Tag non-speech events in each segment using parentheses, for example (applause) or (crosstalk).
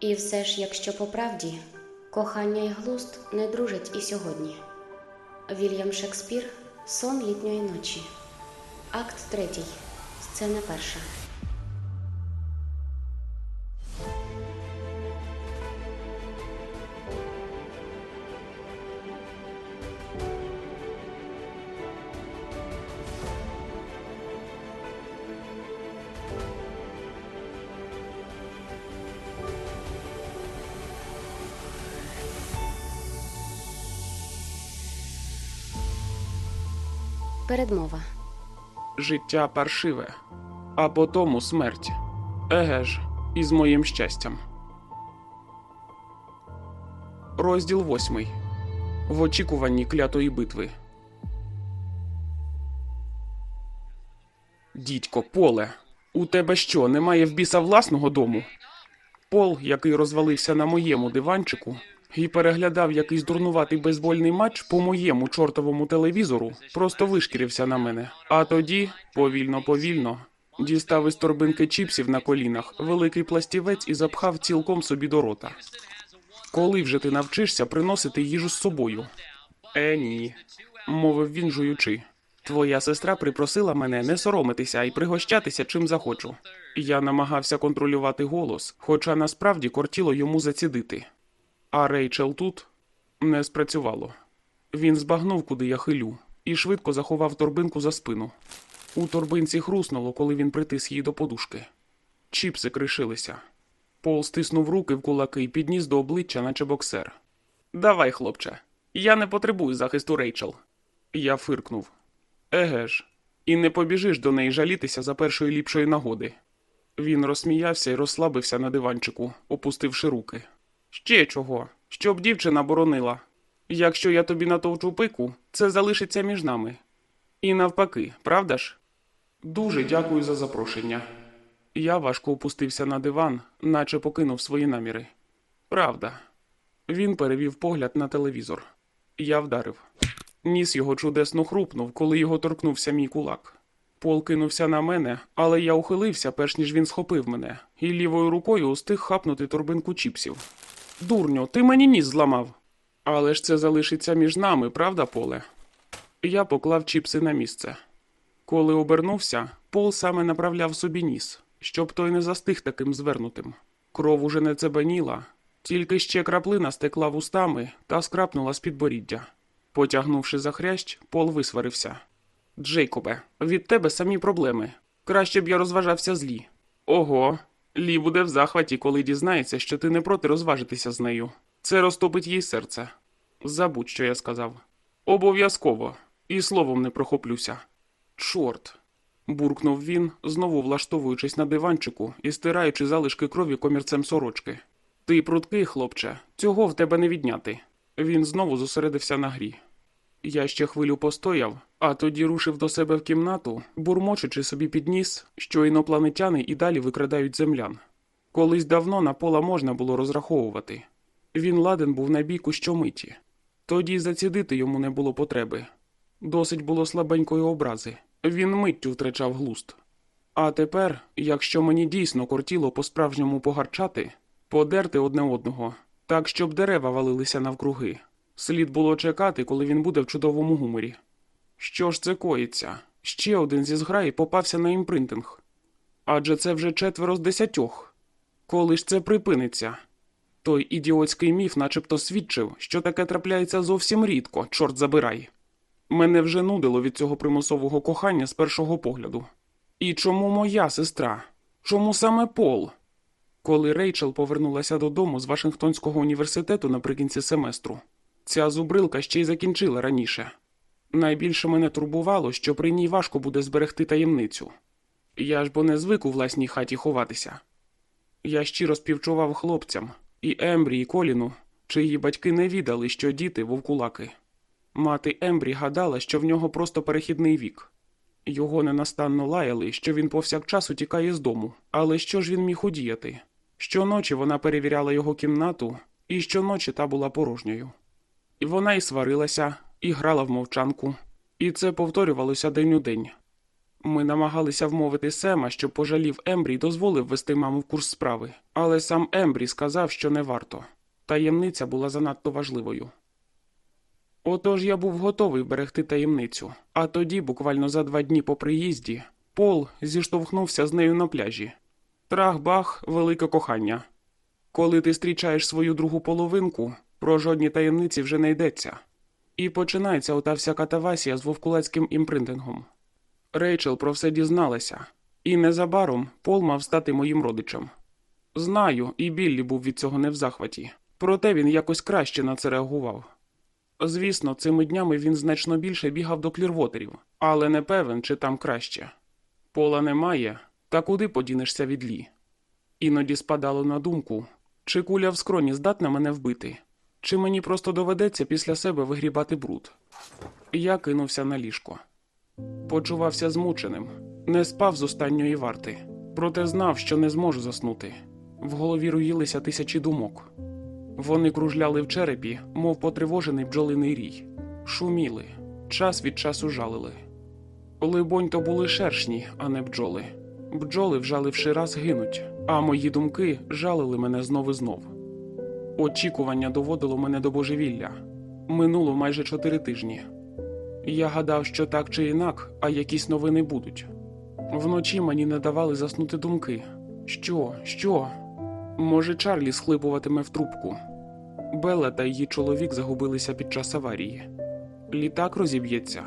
І все ж, якщо по правді, кохання і глузд не дружать і сьогодні. Вільям Шекспір Сон літньої ночі. Акт третій. Сцена перша. Передмова. Життя паршиве, а потому смерть. Еге ж, із моїм щастям. Розділ восьмий. В очікуванні клятої битви. Дідько, поле. У тебе що, немає в біса власного дому? Пол, який розвалився на моєму диванчику і переглядав якийсь дурнуватий бейсбольний матч по моєму чортовому телевізору, просто вишкірився на мене. А тоді, повільно, повільно, дістав із торбинки чіпсів на колінах великий пластівець і запхав цілком собі до рота. Коли вже ти навчишся приносити їжу з собою? Е, ні, мовив він жуючи. Твоя сестра припросила мене не соромитися і пригощатися чим захочу. Я намагався контролювати голос, хоча насправді кортіло йому зацідити. А Рейчел тут не спрацювало. Він збагнув, куди я хилю, і швидко заховав торбинку за спину. У торбинці хруснуло, коли він притис її до подушки. Чіпси кришилися. Пол стиснув руки в кулаки і підніс до обличчя, наче боксер. Давай, хлопче, я не потребую захисту Рейчел. Я фиркнув. Еге ж, і не побіжиш до неї жалітися за першої ліпшої нагоди. Він розсміявся і розслабився на диванчику, опустивши руки. Ще чого, щоб дівчина боронила. Якщо я тобі натовчу пику, це залишиться між нами. І навпаки, правда ж? Дуже дякую за запрошення. Я важко опустився на диван, наче покинув свої наміри. Правда. Він перевів погляд на телевізор. Я вдарив. Ніс його чудесно хрупнув, коли його торкнувся мій кулак. Пол кинувся на мене, але я ухилився, перш ніж він схопив мене, і лівою рукою устиг хапнути торбинку чіпсів. Дурню, ти мені ніс зламав. Але ж це залишиться між нами, правда, поле? Я поклав чіпси на місце. Коли обернувся, Пол саме направляв собі ніс, щоб той не застиг таким звернутим. Кров уже не цебаніла, тільки ще краплина стекла вустами та скрапнула з підборіддя. Потягнувши за хрящ, Пол висварився. Джейкобе, від тебе самі проблеми. Краще б я розважався злі. Ого, Лі буде в захваті, коли дізнається, що ти не проти розважитися з нею. Це розтопить їй серце. Забудь, що я сказав. Обов'язково. І словом не прохоплюся. Чорт. буркнув він, знову влаштовуючись на диванчику і стираючи залишки крові комірцем сорочки. Ти пруткий, хлопче, цього в тебе не відняти. Він знову зосередився на грі. Я ще хвилю постояв, а тоді рушив до себе в кімнату, бурмочучи собі під ніс, що інопланетяни і далі викрадають землян. Колись давно на пола можна було розраховувати. Він ладен був на бійку щомиті. Тоді зацідити йому не було потреби. Досить було слабенької образи. Він миттю втрачав глуст. А тепер, якщо мені дійсно кортіло по-справжньому погарчати, подерти одне одного, так щоб дерева валилися навкруги. Слід було чекати, коли він буде в чудовому гуморі. Що ж це коїться? Ще один зі зграї попався на імпринтинг. Адже це вже четверо з десятьох. Коли ж це припиниться? Той ідіотський міф начебто свідчив, що таке трапляється зовсім рідко, чорт забирай. Мене вже нудило від цього примусового кохання з першого погляду. І чому моя сестра? Чому саме Пол? Коли Рейчел повернулася додому з Вашингтонського університету наприкінці семестру, ця зубрилка ще й закінчила раніше. Найбільше мене турбувало, що при ній важко буде зберегти таємницю. Я ж бо не звик у власній хаті ховатися. Я щиро співчував хлопцям, і Ембрі, і Коліну, чиї батьки не відали, що діти вовкулаки. Мати Ембрі гадала, що в нього просто перехідний вік. Його ненастанно лаяли, що він повсякчас утікає з дому. Але що ж він міг удіяти? Щоночі вона перевіряла його кімнату, і щоночі та була порожньою. І вона і сварилася, і грала в мовчанку, і це повторювалося день у день. Ми намагалися вмовити Сема, щоб пожалів Ембрі дозволив вести маму в курс справи, але сам Ембрі сказав, що не варто. Таємниця була занадто важливою. Отож я був готовий берегти таємницю, а тоді, буквально за два дні по приїзді, Пол зіштовхнувся з нею на пляжі. Трах-бах, велике кохання. Коли ти зустрічаєш свою другу половинку, про жодні таємниці вже не йдеться. І починається ота вся катавасія з вовкулацьким імпринтингом. Рейчел про все дізналася, і незабаром Пол мав стати моїм родичем. Знаю, і Біллі був від цього не в захваті, проте він якось краще на це реагував. Звісно, цими днями він значно більше бігав до клірвотерів, але не певен, чи там краще. Пола немає, та куди подінешся від лі? Іноді спадало на думку, чи куля в скроні здатна мене вбити, чи мені просто доведеться після себе вигрібати бруд. Я кинувся на ліжко. Почувався змученим, не спав з останньої варти, проте знав, що не зможу заснути. В голові руїлися тисячі думок. Вони кружляли в черепі, мов потривожений бджолиний рій, шуміли, час від часу жалили. Либонь, то були шершні, а не бджоли. Бджоли, вжаливши раз, гинуть, а мої думки жалили мене знов і знов. Очікування доводило мене до божевілля. Минуло майже чотири тижні. Я гадав, що так чи інак, а якісь новини будуть. Вночі мені не давали заснути думки. Що, що? Може, Чарлі схлипуватиме в трубку. Белла та її чоловік загубилися під час аварії. Літак розіб'ється.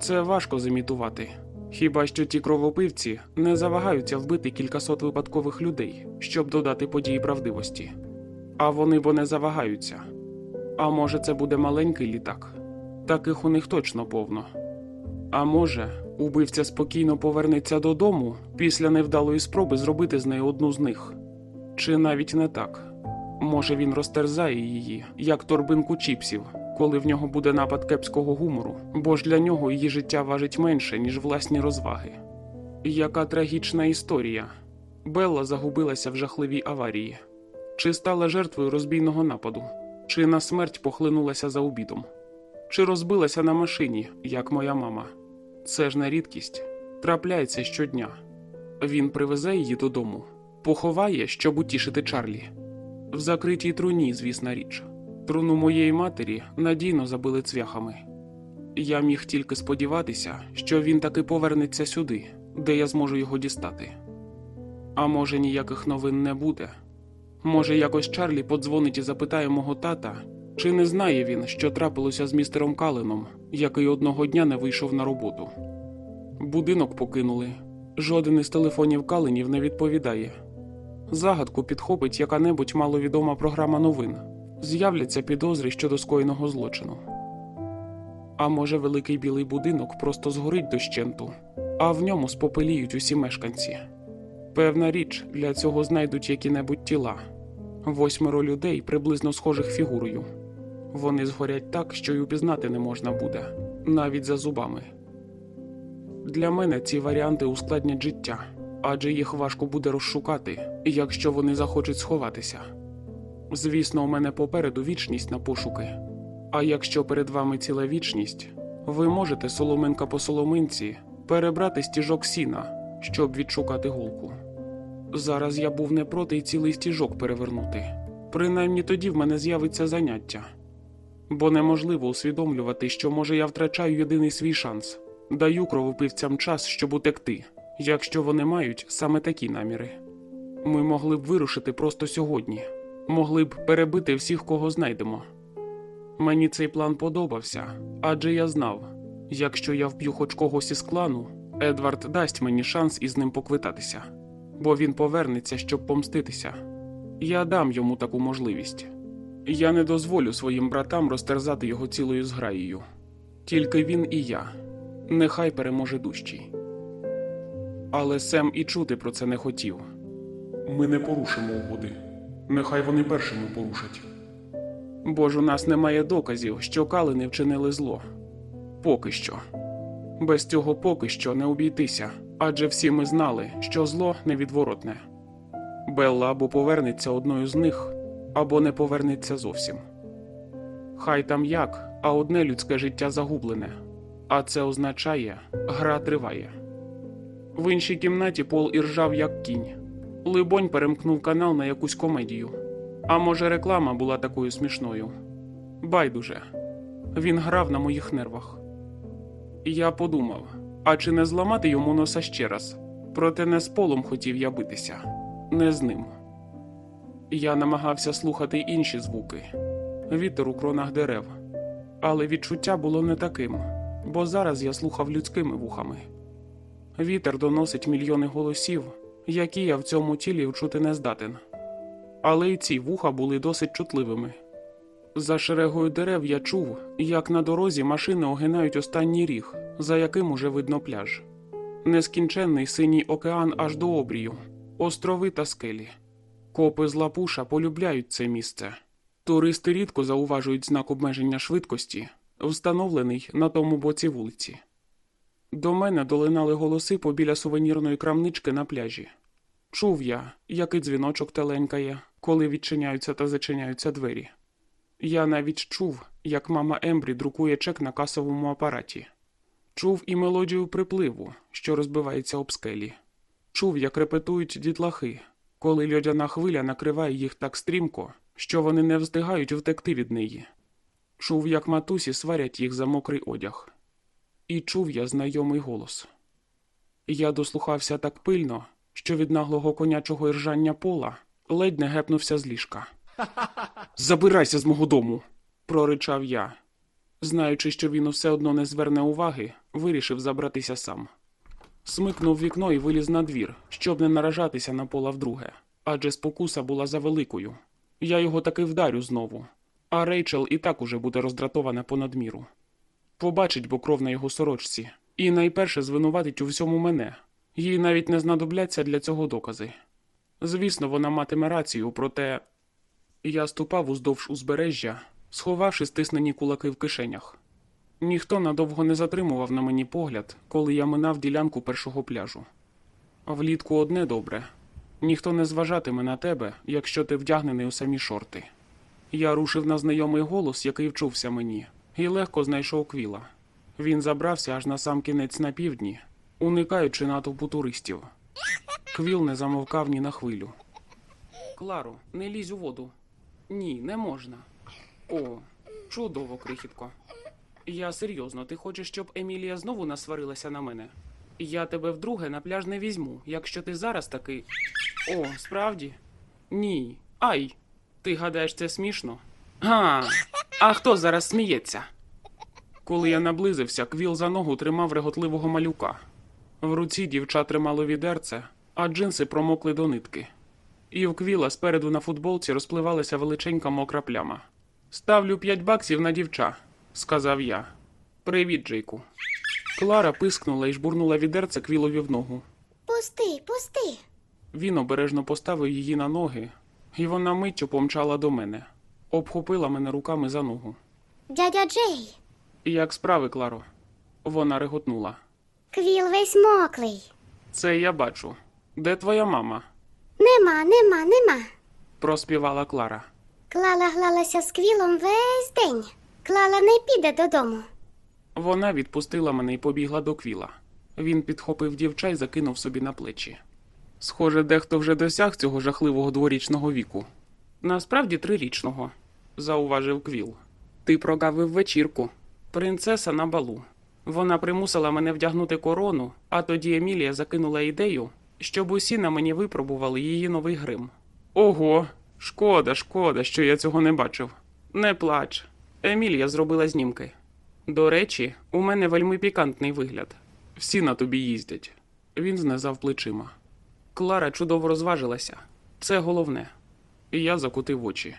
Це важко зімітувати. Хіба що ті кровопивці не завагаються вбити кількасот випадкових людей, щоб додати події правдивості. А вони бо не завагаються. А може, це буде маленький літак? Таких у них точно повно. А може, убивця спокійно повернеться додому після невдалої спроби зробити з нею одну з них. Чи навіть не так? Може, він розтерзає її, як торбинку чіпсів, коли в нього буде напад кепського гумору, бо ж для нього її життя важить менше, ніж власні розваги. Яка трагічна історія. Белла загубилася в жахливій аварії. Чи стала жертвою розбійного нападу, чи на смерть похлинулася за обідом, чи розбилася на машині, як моя мама. Це ж не рідкість. Трапляється щодня. Він привезе її додому, поховає, щоб утішити Чарлі. В закритій труні, звісна річ. Труну моєї матері надійно забили цвяхами. Я міг тільки сподіватися, що він таки повернеться сюди, де я зможу його дістати. А може, ніяких новин не буде. Може, якось Чарлі подзвонить і запитає мого тата, чи не знає він, що трапилося з містером Каленом, який одного дня не вийшов на роботу. Будинок покинули. Жоден із телефонів Каленів не відповідає. Загадку підхопить яка-небудь маловідома програма новин. З'являться підозри щодо скоєного злочину. А може, великий білий будинок просто згорить дощенту, а в ньому спопеліють усі мешканці. Певна річ, для цього знайдуть які-небудь тіла. Восьмеро людей приблизно схожих фігурою. Вони згорять так, що й упізнати не можна буде, навіть за зубами. Для мене ці варіанти ускладнять життя, адже їх важко буде розшукати, якщо вони захочуть сховатися. Звісно, у мене попереду вічність на пошуки. А якщо перед вами ціла вічність, ви можете соломинка по соломинці перебрати стіжок сіна, щоб відшукати голку. Зараз я був не проти й цілий стіжок перевернути. Принаймні тоді в мене з'явиться заняття. Бо неможливо усвідомлювати, що може я втрачаю єдиний свій шанс, даю кровопивцям час, щоб утекти, якщо вони мають саме такі наміри. Ми могли б вирушити просто сьогодні, могли б перебити всіх, кого знайдемо. Мені цей план подобався, адже я знав, якщо я вб'ю хоч когось із клану, Едвард дасть мені шанс із ним поквитатися, бо він повернеться, щоб помститися. Я дам йому таку можливість. Я не дозволю своїм братам розтерзати його цілою зграєю. Тільки він і я. Нехай переможе дужчий. Але Сем і чути про це не хотів. Ми не порушимо угоди. Нехай вони першими порушать. Бо ж у нас немає доказів, що калини вчинили зло. Поки що. Без цього поки що не обійтися, адже всі ми знали, що зло невідворотне. Белла або повернеться одною з них, або не повернеться зовсім. Хай там як, а одне людське життя загублене, а це означає, гра триває. В іншій кімнаті Пол іржав як кінь. Либонь перемкнув канал на якусь комедію. А може, реклама була такою смішною. Байдуже. Він грав на моїх нервах. Я подумав, а чи не зламати йому носа ще раз? Проте не з полом хотів я битися, не з ним. Я намагався слухати інші звуки вітер у кронах дерев. Але відчуття було не таким, бо зараз я слухав людськими вухами. Вітер доносить мільйони голосів, які я в цьому тілі вчути не здатен. Але й ці вуха були досить чутливими. За шерегою дерев я чув, як на дорозі машини огинають останній ріг, за яким уже видно пляж. Нескінченний синій океан аж до обрію, острови та скелі. Копи з лапуша полюбляють це місце. Туристи рідко зауважують знак обмеження швидкості, встановлений на тому боці вулиці. До мене долинали голоси побіля сувенірної крамнички на пляжі. Чув я, який дзвіночок теленькає, коли відчиняються та зачиняються двері. Я навіть чув, як мама Ембрі друкує чек на касовому апараті. Чув і мелодію припливу, що розбивається об скелі. Чув, як репетують дітлахи, коли льодяна хвиля накриває їх так стрімко, що вони не встигають втекти від неї. Чув, як матусі сварять їх за мокрий одяг. І чув я знайомий голос. Я дослухався так пильно, що від наглого конячого іржання пола ледь не гепнувся з ліжка. Забирайся з мого дому, проричав я. Знаючи, що він усе одно не зверне уваги, вирішив забратися сам. Смикнув вікно і виліз на двір, щоб не наражатися на пола вдруге, адже спокуса була завеликою. Я його таки вдарю знову, а Рейчел і так уже буде роздратована понад міру. Побачить бо кров на його сорочці, і найперше звинуватить у всьому мене. Їй навіть не знадобляться для цього докази. Звісно, вона матиме рацію, проте я ступав уздовж узбережжя, сховавши стиснені кулаки в кишенях. Ніхто надовго не затримував на мені погляд, коли я минав ділянку першого пляжу. Влітку одне добре ніхто не зважатиме на тебе, якщо ти вдягнений у самі шорти. Я рушив на знайомий голос, який вчувся мені, і легко знайшов квіла. Він забрався аж на сам кінець на півдні, уникаючи натовпу туристів. Квіл не замовкав ні на хвилю. Кларо, не лізь у воду. Ні, не можна. О, чудово, крихітко. Я серйозно, ти хочеш, щоб Емілія знову насварилася на мене? Я тебе вдруге на пляж не візьму, якщо ти зараз таки. О, справді? Ні. Ай! Ти гадаєш, це смішно? Га. А хто зараз сміється? Коли я наблизився, квіл за ногу тримав реготливого малюка. В руці дівча тримало відерце, а джинси промокли до нитки. І в квіла спереду на футболці розпливалася величенька мокра пляма. Ставлю п'ять баксів на дівча, сказав я. Привіт, Джейку. Клара пискнула і жбурнула відерце квілові в ногу. Пусти, пусти. Він обережно поставив її на ноги, і вона миттю помчала до мене, обхопила мене руками за ногу. Дядя Джей, Як справи, Кларо? Вона реготнула. квіл весь моклий. Це я бачу. Де твоя мама? Нема, нема, нема. проспівала Клара. Клала глалася з квілом весь день. Клала не піде додому. Вона відпустила мене і побігла до квіла. Він підхопив дівча й закинув собі на плечі. Схоже, дехто вже досяг цього жахливого дворічного віку. Насправді трирічного, зауважив квіл. Ти прогавив вечірку. Принцеса на балу. Вона примусила мене вдягнути корону, а тоді Емілія закинула ідею, щоб усі на мені випробували її новий грим. Ого, шкода, шкода, що я цього не бачив. Не плач. Емілія зробила знімки. До речі, у мене вельми пікантний вигляд. Всі на тобі їздять. Він знизав плечима. Клара чудово розважилася. Це головне. І я закутив очі.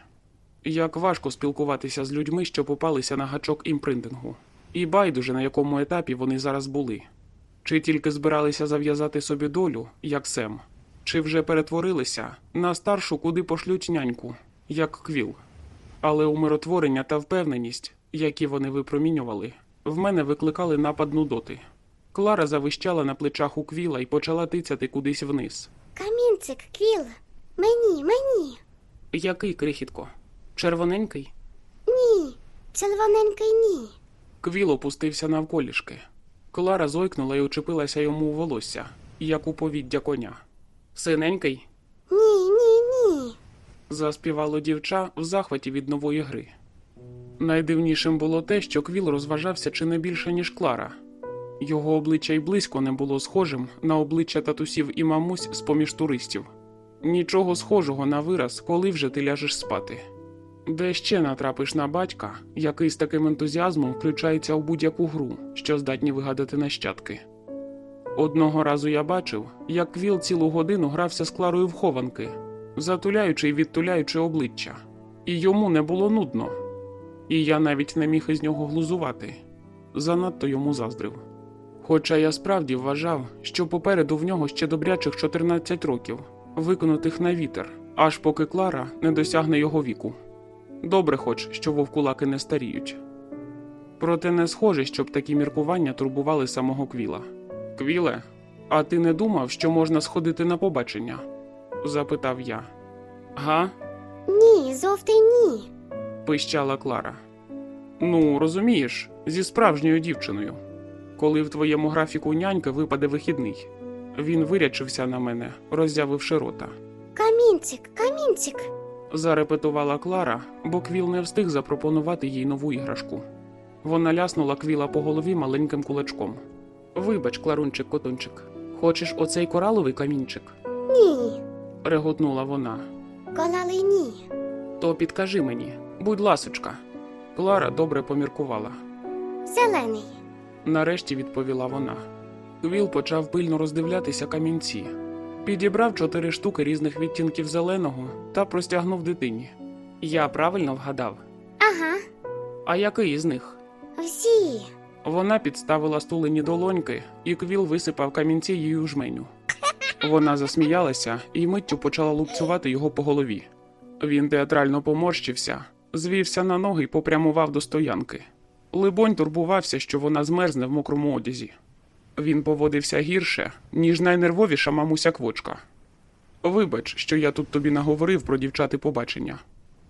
Як важко спілкуватися з людьми, що попалися на гачок імпринтингу. І байдуже, на якому етапі вони зараз були. Чи тільки збиралися зав'язати собі долю, як Сем, чи вже перетворилися на старшу, куди пошлють няньку, як квіл. Але умиротворення та впевненість, які вони випромінювали, в мене викликали напад нудоти. Клара завищала на плечах у квіла і почала тицяти кудись вниз. Камінцик, квіл. Мені, мені. Який крихітко? Червоненький? Ні. Червоненький ні. Квіл опустився навколішки. Клара зойкнула і учепилася йому у волосся, як у повіддя коня. Синенький? Ні, ні, ні. заспівало дівча в захваті від нової гри. Найдивнішим було те, що Квіл розважався чи не більше, ніж Клара. Його обличчя й близько не було схожим на обличчя татусів і мамусь з поміж туристів. Нічого схожого на вираз, коли вже ти ляжеш спати. Де ще натрапиш на батька, який з таким ентузіазмом включається у будь-яку гру, що здатні вигадати нащадки. Одного разу я бачив, як Квіл цілу годину грався з Кларою в хованки, затуляючи й відтуляючи обличчя. І йому не було нудно. І я навіть не міг із нього глузувати. Занадто йому заздрив. Хоча я справді вважав, що попереду в нього ще добрячих 14 років, виконутих на вітер, аж поки Клара не досягне його віку. Добре хоч, що вовкулаки не старіють. Проте не схоже, щоб такі міркування турбували самого Квіла. Квіле, а ти не думав, що можна сходити на побачення? запитав я. Га? Ні, зовти ні. пищала Клара. Ну, розумієш, зі справжньою дівчиною. Коли в твоєму графіку нянька випаде вихідний. Він вирячився на мене, роззявивши рота. Камінцик, камінцик. Зарепетувала Клара, бо Квіл не встиг запропонувати їй нову іграшку. Вона ляснула Квіла по голові маленьким кулачком. Вибач, Кларунчик котунчик, хочеш оцей кораловий камінчик? Ні. реготнула вона. Колали ні. То підкажи мені, будь ласочка. Клара добре поміркувала. Зелений. Нарешті відповіла вона. Квіл почав пильно роздивлятися камінці, підібрав чотири штуки різних відтінків зеленого та простягнув дитині. Я правильно вгадав. Ага. А який із них? Всі. Вона підставила стулені долоньки, і Квіл висипав камінці їй у жменю. Вона засміялася і миттю почала лупцювати його по голові. Він театрально поморщився, звівся на ноги і попрямував до стоянки. Либонь турбувався, що вона змерзне в мокрому одязі. Він поводився гірше, ніж найнервовіша мамуся квочка. Вибач, що я тут тобі наговорив про дівчати побачення,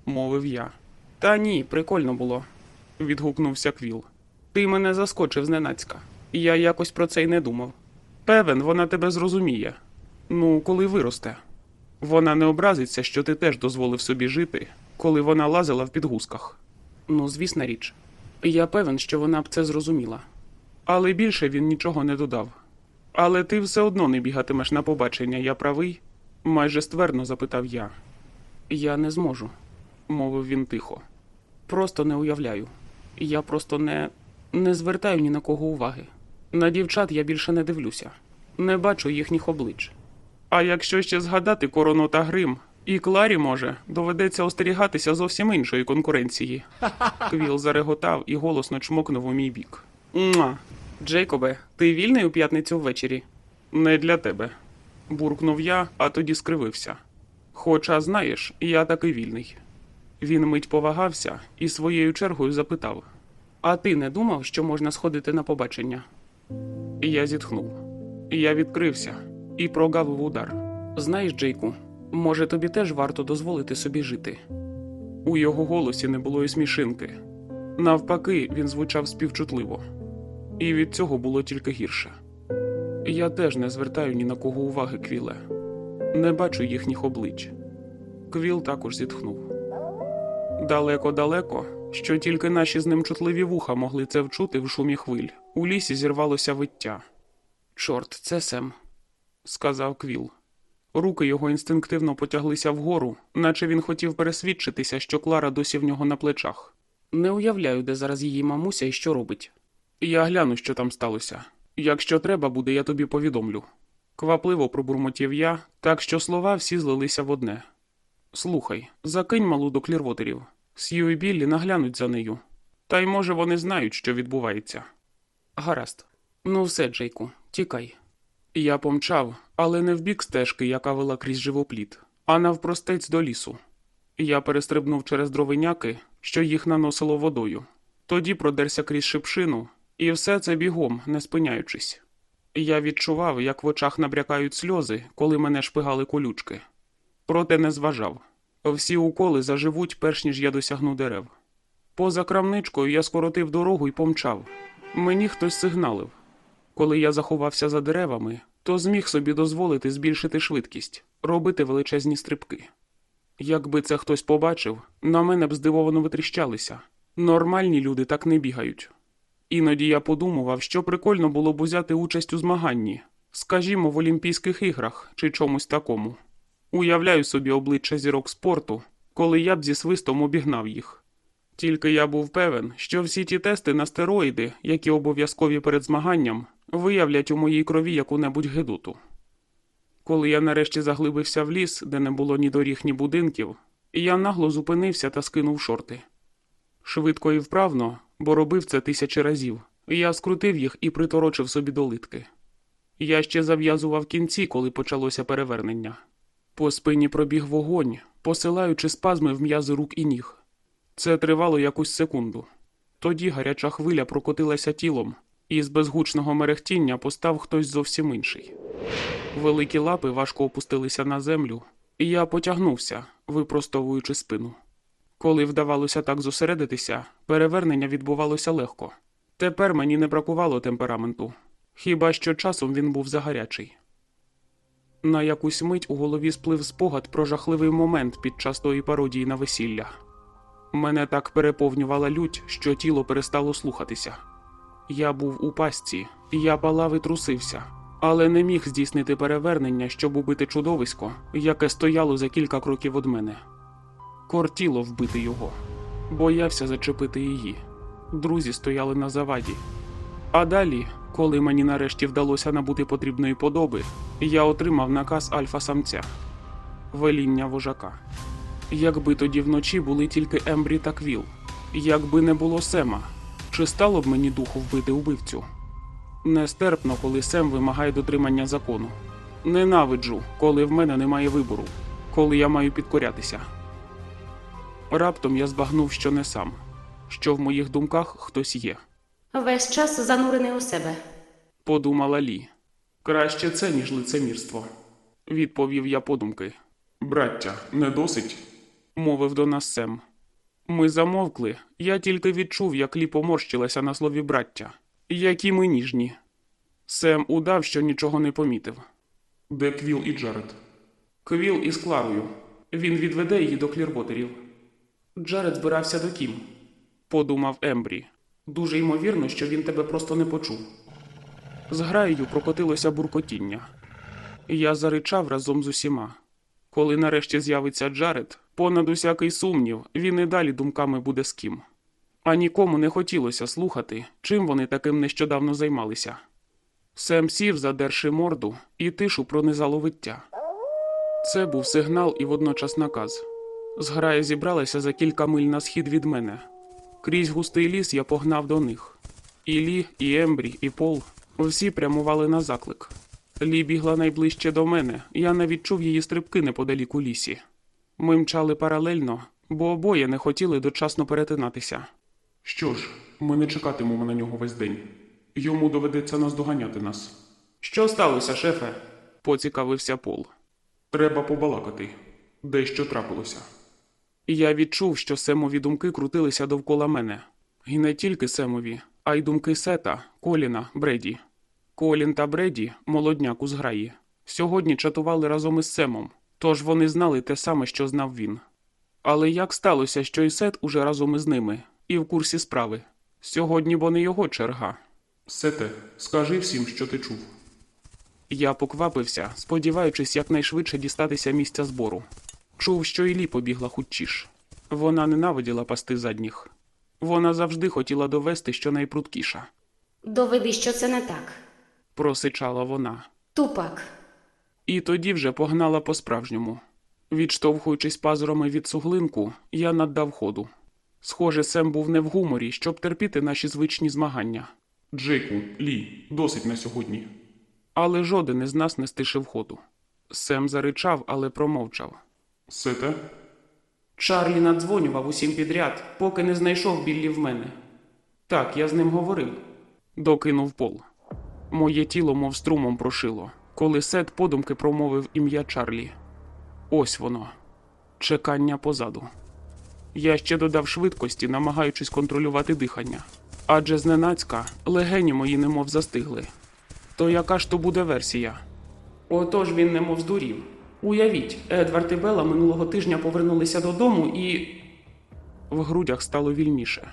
мовив я. Та ні, прикольно було, відгукнувся Квіл. Ти мене заскочив зненацька. Я якось про це й не думав. Певен, вона тебе зрозуміє. Ну, коли виросте. Вона не образиться, що ти теж дозволив собі жити, коли вона лазила в підгузках. Ну, звісна річ. Я певен, що вона б це зрозуміла. Але більше він нічого не додав. Але ти все одно не бігатимеш на побачення, я правий? майже ствердно запитав я. Я не зможу, мовив він тихо. Просто не уявляю. Я просто не, не звертаю ні на кого уваги. На дівчат я більше не дивлюся, не бачу їхніх облич. А якщо ще згадати корону та грим, і Кларі, може, доведеться остерігатися зовсім іншої конкуренції. (laughs) Квіл зареготав і голосно чмокнув у мій бік. Муа. Джейкобе, ти вільний у п'ятницю ввечері? Не для тебе. буркнув я, а тоді скривився. Хоча, знаєш, я таки вільний. Він мить повагався і своєю чергою запитав: А ти не думав, що можна сходити на побачення? Я зітхнув. Я відкрився і прогавив удар. Знаєш, Джейку, може тобі теж варто дозволити собі жити. У його голосі не було і смішинки. Навпаки, він звучав співчутливо, і від цього було тільки гірше. Я теж не звертаю ні на кого уваги, Квіле, не бачу їхніх облич. Квіл також зітхнув. Далеко-далеко, що тільки наші з ним чутливі вуха могли це вчути в шумі хвиль. У лісі зірвалося виття. Чорт, це Сем, сказав Квіл. Руки його інстинктивно потяглися вгору, наче він хотів пересвідчитися, що Клара досі в нього на плечах. Не уявляю, де зараз її мамуся і що робить. Я гляну, що там сталося. Якщо треба буде, я тобі повідомлю. Квапливо пробурмотів я, так що слова всі злилися в одне. Слухай, закинь малу до клірвотерів. Сью і Біллі наглянуть за нею. Та й може вони знають, що відбувається. Гаразд. Ну все, Джейку, тікай. Я помчав, але не в бік стежки, яка вела крізь живопліт, а навпростець до лісу. Я перестрибнув через дровиняки, що їх наносило водою. Тоді продерся крізь шипшину, і все це бігом, не спиняючись. Я відчував, як в очах набрякають сльози, коли мене шпигали колючки. Проте не зважав. Всі уколи заживуть, перш ніж я досягну дерев. Поза крамничкою я скоротив дорогу і помчав. Мені хтось сигналив. Коли я заховався за деревами, то зміг собі дозволити збільшити швидкість, робити величезні стрибки. Якби це хтось побачив, на мене б здивовано витріщалися. Нормальні люди так не бігають. Іноді я подумував, що прикольно було б узяти участь у змаганні, скажімо, в Олімпійських іграх чи чомусь такому. Уявляю собі обличчя зірок спорту, коли я б зі свистом обігнав їх. Тільки я був певен, що всі ті тести на стероїди, які обов'язкові перед змаганням, виявлять у моїй крові яку-небудь гидоту. Коли я нарешті заглибився в ліс, де не було ні доріг, ні будинків, я нагло зупинився та скинув шорти. Швидко і вправно, бо робив це тисячі разів, я скрутив їх і приторочив собі до литки. Я ще зав'язував кінці, коли почалося перевернення. По спині пробіг вогонь, посилаючи спазми в м'язи рук і ніг. Це тривало якусь секунду. Тоді гаряча хвиля прокотилася тілом, і з безгучного мерехтіння постав хтось зовсім інший. Великі лапи важко опустилися на землю, і я потягнувся, випростовуючи спину. Коли вдавалося так зосередитися, перевернення відбувалося легко. Тепер мені не бракувало темпераменту, хіба що часом він був загарячий. На якусь мить у голові сплив спогад про жахливий момент під час тої пародії на весілля. Мене так переповнювала лють, що тіло перестало слухатися. Я був у пастці, я палав і трусився, але не міг здійснити перевернення, щоб убити чудовисько, яке стояло за кілька кроків від мене. Кортіло вбити його, боявся зачепити її. Друзі стояли на заваді. А далі, коли мені нарешті вдалося набути потрібної подоби, я отримав наказ альфа-самця веління вожака. Якби тоді вночі були тільки Ембрі та Квіл, якби не було Сема, чи стало б мені духу вбити убивцю? Нестерпно, коли Сем вимагає дотримання закону. Ненавиджу, коли в мене немає вибору, коли я маю підкорятися. Раптом я збагнув, що не сам, що в моїх думках хтось є. Весь час занурений у себе. Подумала Лі. Краще це, ніж лицемірство, відповів я подумки. Браття, не досить? мовив до нас Сем. Ми замовкли, я тільки відчув, як Лі поморщилася на слові браття. Які ми ніжні. Сем удав, що нічого не помітив. Де Квіл і Джаред? Квіл із Кларою. Він відведе її до клірвотерів. Джаред збирався до Кім, подумав Ембрі. Дуже ймовірно, що він тебе просто не почув. Зграєю прокотилося буркотіння. Я заричав разом з усіма. Коли нарешті з'явиться Джаред, понад усякий сумнів, він і далі думками буде з ким. А нікому не хотілося слухати, чим вони таким нещодавно займалися. Сем сів, задерши морду, і тишу пронизало виття. Це був сигнал і водночас наказ. Зграя зібралася за кілька миль на схід від мене. Крізь густий ліс я погнав до них. І Лі, і Ембрі, і Пол всі прямували на заклик. Лі бігла найближче до мене, я не відчув її стрибки неподалік у лісі. Ми мчали паралельно, бо обоє не хотіли дочасно перетинатися. Що ж, ми не чекатимемо на нього весь день. Йому доведеться наздоганяти нас. Що сталося, шефе? поцікавився Пол. Треба побалакати. Дещо трапилося. Я відчув, що Семові думки крутилися довкола мене. І не тільки Семові, а й думки Сета, Коліна, Бреді. Колін та Бреді, молодняк у зграї, сьогодні чатували разом із Семом, тож вони знали те саме, що знав він. Але як сталося, що і Сет уже разом із ними, і в курсі справи? Сьогодні бо не його черга. Сете, скажи всім, що ти чув. Я поквапився, сподіваючись якнайшвидше дістатися місця збору. Чув, що і Лі побігла хутчіш. Вона ненавиділа пасти задніх. Вона завжди хотіла довести, що найпруткіша. Доведи, що це не так. Просичала вона. Тупак. І тоді вже погнала по-справжньому. Відштовхуючись пазурами від суглинку, я наддав ходу. Схоже, Сем був не в гуморі, щоб терпіти наші звичні змагання. Джейку, Лі, досить на сьогодні. Але жоден із нас не стишив ходу. Сем заричав, але промовчав. Сете? Чарлі надзвонював усім підряд, поки не знайшов Біллі в мене. Так, я з ним говорив. Докинув пол. Моє тіло мов струмом прошило, коли Сет подумки промовив ім'я Чарлі. Ось воно. Чекання позаду. Я ще додав швидкості, намагаючись контролювати дихання. Адже зненацька легені мої немов застигли. То яка ж то буде версія? Отож він немов здурів. Уявіть, Едвард і Белла минулого тижня повернулися додому і. В грудях стало вільніше.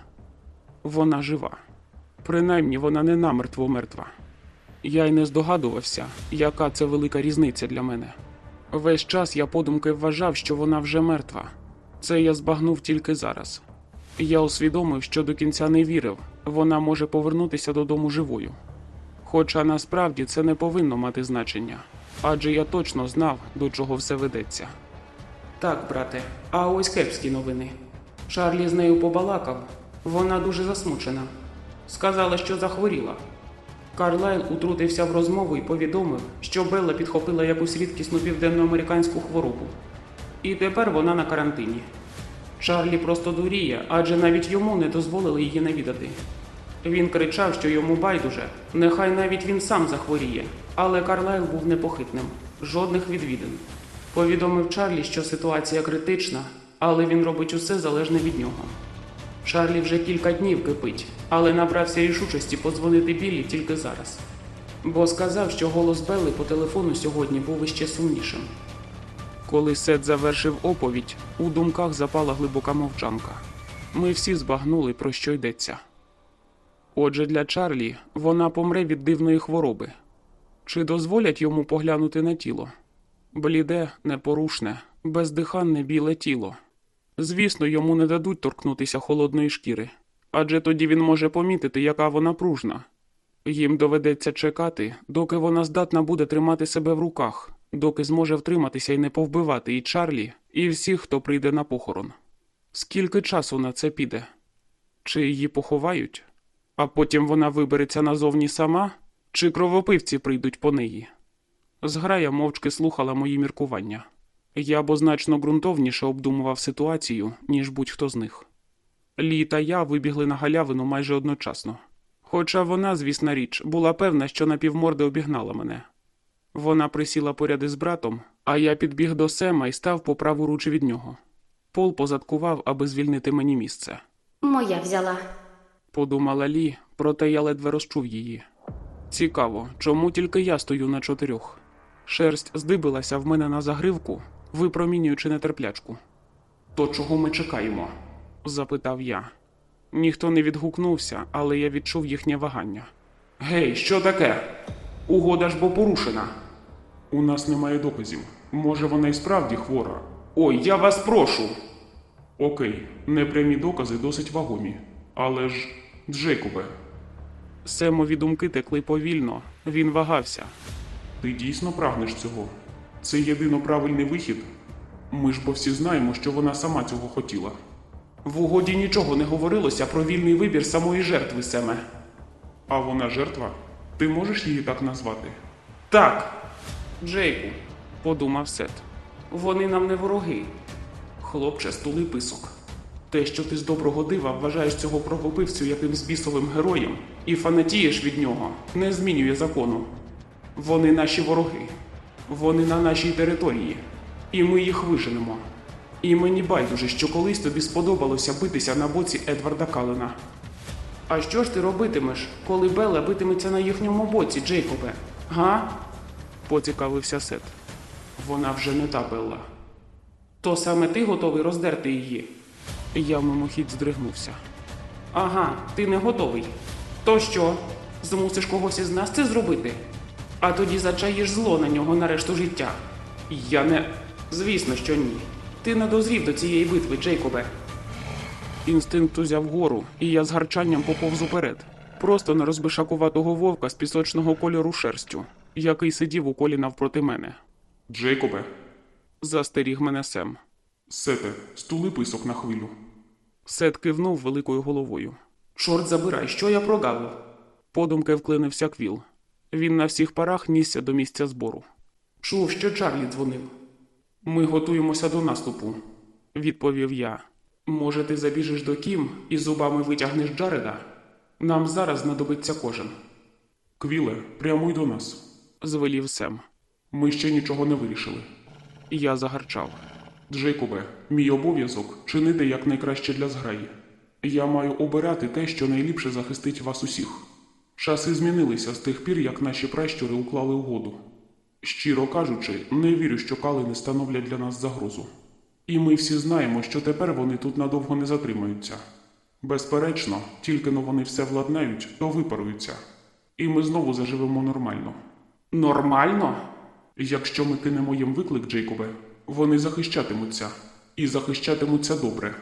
Вона жива. Принаймні вона не намертво мертва. Я й не здогадувався, яка це велика різниця для мене. Весь час я подумки вважав, що вона вже мертва. Це я збагнув тільки зараз. Я усвідомив, що до кінця не вірив, вона може повернутися додому живою. Хоча насправді це не повинно мати значення, адже я точно знав, до чого все ведеться. Так, брате, а ось кепські новини. Чарлі з нею побалакав. Вона дуже засмучена. Сказала, що захворіла. Карлайл утрутився в розмову і повідомив, що Белла підхопила якусь рідкісну південноамериканську хворобу. І тепер вона на карантині. Чарлі просто дуріє, адже навіть йому не дозволили її навідати. Він кричав, що йому байдуже, нехай навіть він сам захворіє, але Карлайл був непохитним, жодних відвідин. Повідомив Чарлі, що ситуація критична, але він робить усе залежне від нього. Чарлі вже кілька днів кипить, але набрався рішучості подзвонити Біллі тільки зараз. Бо сказав, що голос Белли по телефону сьогодні був іще сумнішим. Коли Сет завершив оповідь, у думках запала глибока мовчанка. Ми всі збагнули, про що йдеться. Отже, для Чарлі вона помре від дивної хвороби. Чи дозволять йому поглянути на тіло? Бліде, непорушне, бездиханне біле тіло. Звісно, йому не дадуть торкнутися холодної шкіри, адже тоді він може помітити, яка вона пружна. Їм доведеться чекати, доки вона здатна буде тримати себе в руках, доки зможе втриматися і не повбивати і Чарлі, і всіх, хто прийде на похорон. Скільки часу на це піде? Чи її поховають? А потім вона вибереться назовні сама, чи кровопивці прийдуть по неї? Зграя мовчки слухала мої міркування. Я бо значно ґрунтовніше обдумував ситуацію, ніж будь-хто з них. Лі та я вибігли на галявину майже одночасно. Хоча вона, звісна річ, була певна, що напівморди обігнала мене. Вона присіла поряд із братом, а я підбіг до Сема і став по праву руч від нього. Пол позадкував, аби звільнити мені місце. Моя взяла. Подумала Лі, проте я ледве розчув її. Цікаво, чому тільки я стою на чотирьох. Шерсть здибилася в мене на загривку, випромінюючи нетерплячку. То чого ми чекаємо? запитав я. Ніхто не відгукнувся, але я відчув їхнє вагання. Гей, що таке? Угода ж бо порушена. У нас немає доказів. Може, вона і справді хвора. Ой, я вас прошу. Окей, непрямі докази досить вагомі. Але ж, Джейкобе, Семові думки текли повільно, він вагався. ти дійсно прагнеш цього? Це єдино правильний вихід? Ми ж бо всі знаємо, що вона сама цього хотіла. В угоді нічого не говорилося про вільний вибір самої жертви, Семе. А вона жертва? Ти можеш її так назвати? Так, Джейку, подумав Сет. Вони нам не вороги. Хлопче, стули писок. Те, що ти з доброго дива вважаєш цього правопивцю якимсь бісовим героєм і фанатієш від нього, не змінює закону. Вони наші вороги. Вони на нашій території. І ми їх виженемо. І мені байдуже, що колись тобі сподобалося битися на боці Едварда Калена. А що ж ти робитимеш, коли Белла битиметься на їхньому боці, Джейкобе? Га? поцікавився Сет. Вона вже не та Белла. То саме ти готовий роздерти її? Я мимохідь здригнувся. Ага, ти не готовий. То що? Змусиш когось із нас це зробити? А тоді зачаїш зло на нього на решту життя. Я не. Звісно, що ні. Ти не дозрів до цієї битви, Джейкобе. Інстинкт узяв гору, і я з гарчанням поповз уперед, просто на розбишакуватого вовка з пісочного кольору шерстю, який сидів у колі навпроти мене. Джейкобе, Застеріг мене Сем. Сете, стули писок на хвилю. Сет кивнув великою головою. Чорт забирай, що я прогавив? Подумки вклинився Квіл. Він на всіх парах нісся до місця збору. Чув, що Чарлі дзвонив. Ми готуємося до наступу, відповів я. Може, ти забіжиш до Кім і зубами витягнеш Джареда? Нам зараз знадобиться кожен, Квіле, прямуй до нас. звелів Сем. Ми ще нічого не вирішили. Я загарчав. Джейкобе, мій обов'язок чинити якнайкраще для зграї. Я маю обирати те, що найліпше захистить вас усіх. Часи змінилися з тих пір, як наші пращури уклали угоду. Щиро кажучи, не вірю, що калини становлять для нас загрозу. І ми всі знаємо, що тепер вони тут надовго не затримаються. Безперечно, тільки но вони все владнають, то випаруються. І ми знову заживемо нормально. Нормально? Якщо ми кинемо їм виклик, Джейкобе, вони захищатимуться. І захищатимуться добре.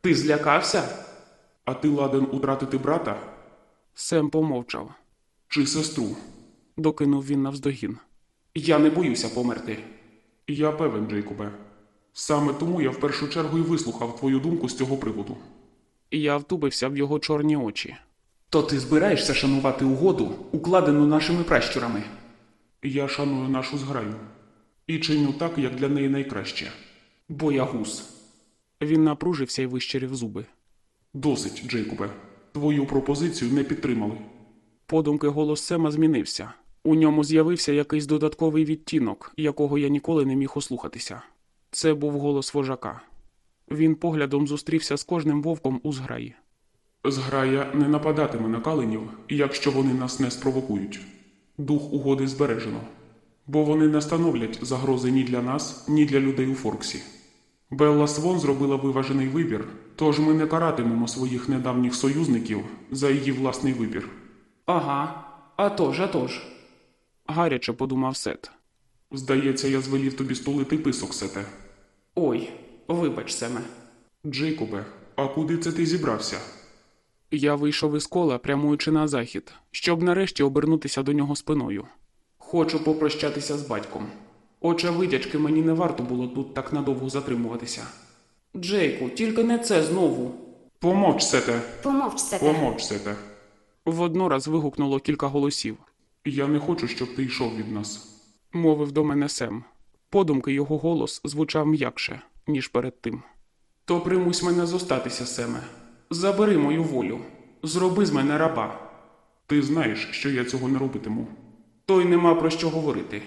Ти злякався? А ти ладен утратити брата Сем помовчав. чи сестру? Докинув він навздогін. Я не боюся померти. Я певен, Джейкобе. Саме тому я в першу чергу і вислухав твою думку з цього приводу. Я втупився в його чорні очі. То ти збираєшся шанувати угоду, укладену нашими пращурами? Я шаную нашу зграю і чиню так, як для неї найкраще. Боягуз. Він напружився і вищерів зуби. Досить, Джейкобе. Твою пропозицію не підтримали. Подумки голос Сема змінився. У ньому з'явився якийсь додатковий відтінок, якого я ніколи не міг ослухатися. Це був голос вожака. Він поглядом зустрівся з кожним вовком у зграї. Зграя не нападатиме на калинів, якщо вони нас не спровокують. Дух угоди збережено, бо вони не становлять загрози ні для нас, ні для людей у Форксі. Белла Свон зробила виважений вибір, тож ми не каратимемо своїх недавніх союзників за її власний вибір. Ага, а тож, а тож. Гаряче подумав Сет. Здається, я звелів тобі стулити писок, сете. Ой, вибач, Семе. Джейкобе, а куди це ти зібрався? Я вийшов із кола, прямуючи на захід, щоб нарешті обернутися до нього спиною. Хочу попрощатися з батьком. Очевидячки, мені не варто було тут так надовго затримуватися. Джейку, тільки не це знову. Помовч, сете, Помовч себе. помовч, сете. Воднораз вигукнуло кілька голосів. Я не хочу, щоб ти йшов від нас. Мовив до мене Сем. Подумки його голос звучав м'якше, ніж перед тим. То примусь мене зостатися, Семе. Забери мою волю. Зроби з мене раба. Ти знаєш, що я цього не робитиму. То й нема про що говорити.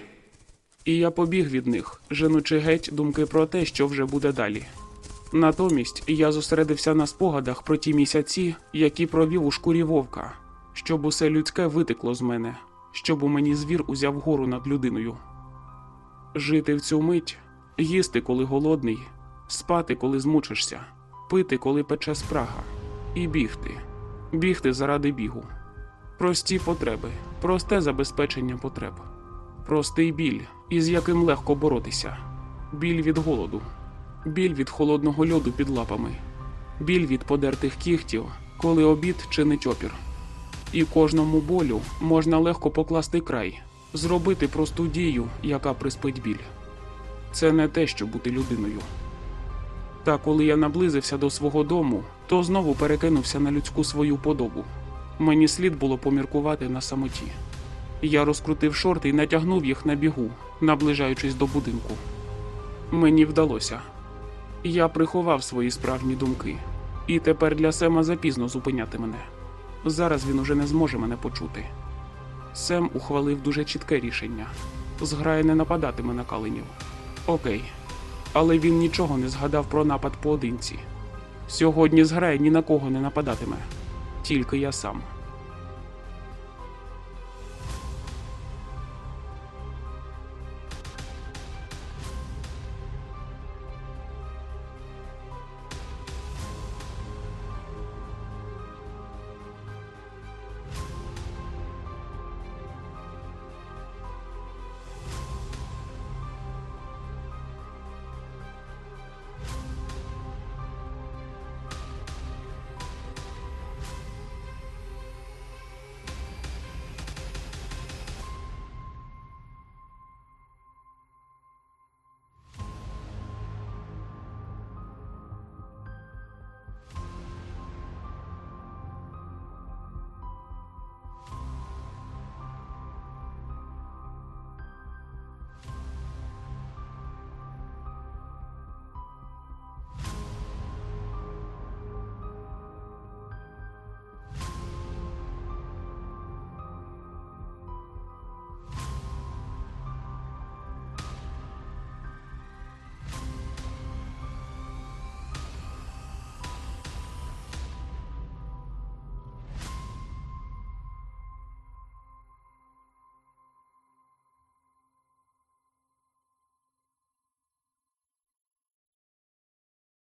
І я побіг від них, женучи геть думки про те, що вже буде далі. Натомість я зосередився на спогадах про ті місяці, які провів у шкурі вовка, щоб усе людське витекло з мене, щоб у мені звір узяв гору над людиною. Жити в цю мить, їсти, коли голодний, спати, коли змучишся, пити, коли пече спрага, і бігти, бігти заради бігу. Прості потреби, просте забезпечення потреб, простий біль, із яким легко боротися, біль від голоду, біль від холодного льоду під лапами, біль від подертих кігтів, коли обід чинить опір. І кожному болю можна легко покласти край, зробити просту дію, яка приспить біль. Це не те, що бути людиною. Та коли я наблизився до свого дому, то знову перекинувся на людську свою подобу. Мені слід було поміркувати на самоті. Я розкрутив шорти і натягнув їх на бігу, наближаючись до будинку. Мені вдалося. Я приховав свої справжні думки, і тепер для Сема запізно зупиняти мене. Зараз він уже не зможе мене почути. Сем ухвалив дуже чітке рішення зграє не нападатиме на калинів. Окей. Але він нічого не згадав про напад поодинці. Сьогодні зграє ні на кого не нападатиме, тільки я сам.